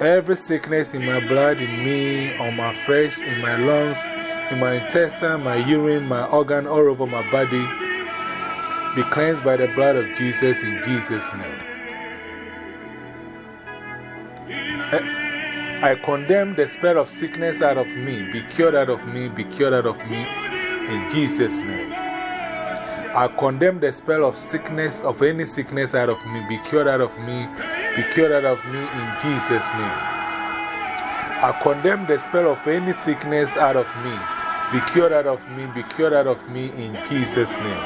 Every sickness in my blood, in me, on my flesh, in my lungs, in my intestine, my urine, my organ, all over my body be cleansed by the blood of Jesus in Jesus' name. I condemn the spirit of sickness out of me. Be cured out of me. Be cured out of me in Jesus' name. I condemn the spell of sickness, of any sickness out of me. Be cured out of me. Be cured out of me in Jesus' name. I condemn the spell of any sickness out of me. Be cured out of me. Be cured out of me in Jesus' name.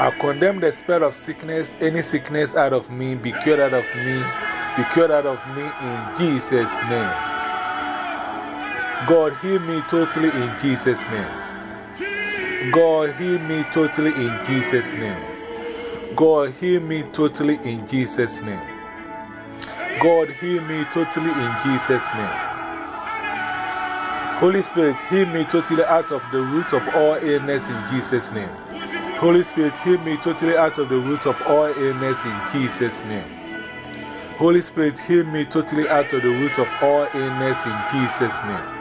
I condemn the spell of sickness, any sickness out of me. Be cured out of me be cured out of me in Jesus' name. God, heal me totally in Jesus' name. God, heal me totally in Jesus' name. God, heal me totally in Jesus' name. God, heal me totally in Jesus' name. Holy Spirit, heal me totally out of the root of all illness in Jesus' name. Holy Spirit, heal me totally out of the root of all illness in Jesus' name. Holy Spirit, heal me totally out of the root of all illness in Jesus' name.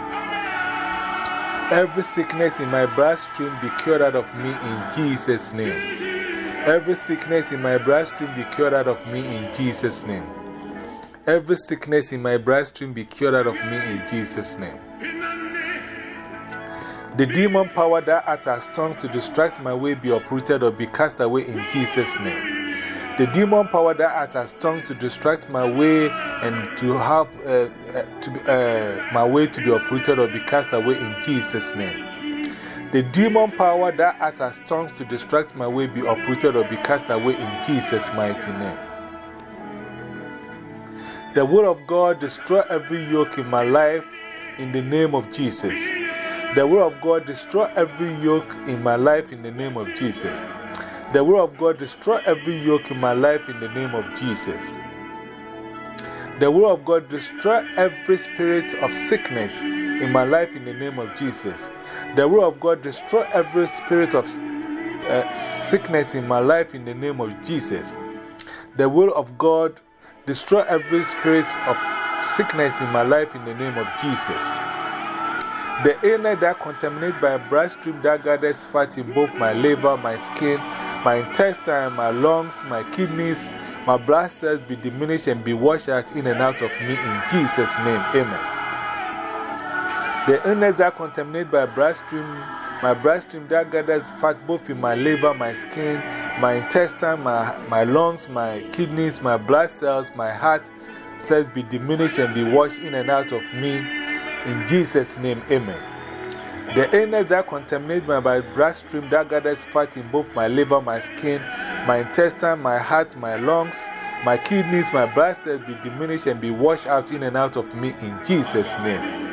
Every sickness in my bloodstream be cured out of me in Jesus' name. Every sickness in my bloodstream be cured out of me in Jesus' name. Every sickness in my bloodstream be cured out of me in Jesus' name. The demon power that has tongue to distract my way be uprooted or be cast away in Jesus' name. The demon power that has a tongue to distract my way and to have uh, uh, to be, uh, my way to be uprooted or be cast away in Jesus' name. The demon power that has a tongue to distract my way be uprooted or be cast away in Jesus' mighty name. The word of God destroy every yoke in my life in the name of Jesus. The word of God destroy every yoke in my life in the name of Jesus. The will of God destroy every yoke in my life in the name of Jesus. The will of God destroy every spirit of sickness in my life in the name of Jesus. The word of God destroy every spirit of uh, sickness in my life in the name of Jesus. The will of God destroy every spirit of sickness in my life in the name of Jesus. The illness that contaminated by a bloodstream that gathers fat in both my liver, my skin, my intestine, my lungs, my kidneys, my blood cells be diminished and be washed out in and out of me in Jesus' name. Amen. The illness that contaminated by bloodstream, my bloodstream that gathers fat both in my liver, my skin, my intestine, my, my lungs, my kidneys, my blood cells, my heart cells be diminished and be washed in and out of me in Jesus' name. Amen. The illness that contaminates my bloodstream that gathers fat in both my liver, my skin, my intestine, my heart, my lungs, my kidneys, my blood cells be diminished and be washed out in and out of me in Jesus' name.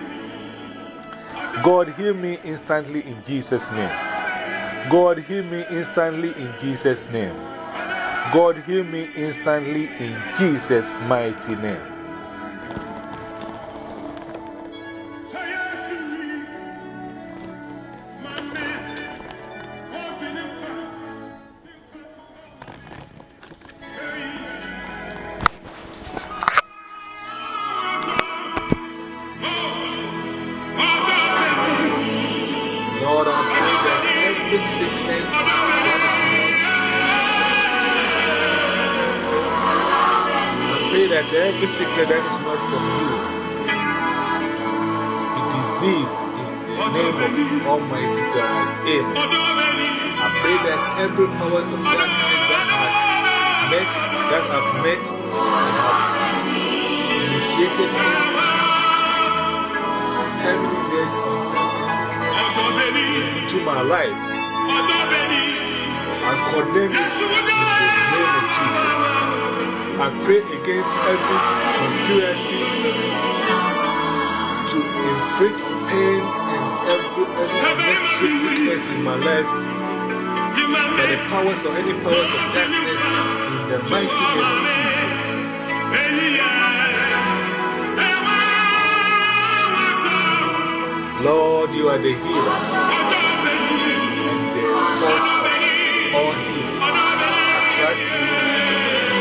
God, heal me instantly in Jesus' name. God, heal me instantly in Jesus' name. God, heal me instantly in Jesus' mighty name. Lord, I pray that every sickness that is not, I pray that every sickness that is not from you be diseased in the name of Almighty God. Amen. I pray that every powers of darkness that has met, that have met and have initiated untimely death, untimely into my life, I condemn it in the name of Jesus. I pray against every conspiracy to inflict pain and every unnecessary sickness in my life by the powers or any powers of darkness in the mighty name of Jesus. Lord, you are the healer and the source of all healing. I trust you.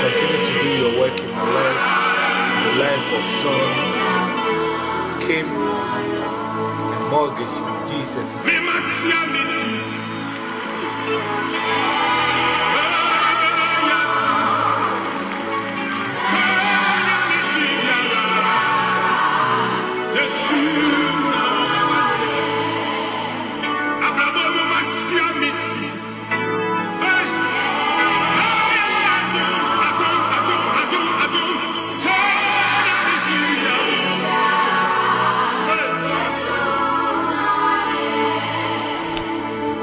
Continue to do your work in my life, in the life of Sean, Kim, and Mortgage in Jesus'.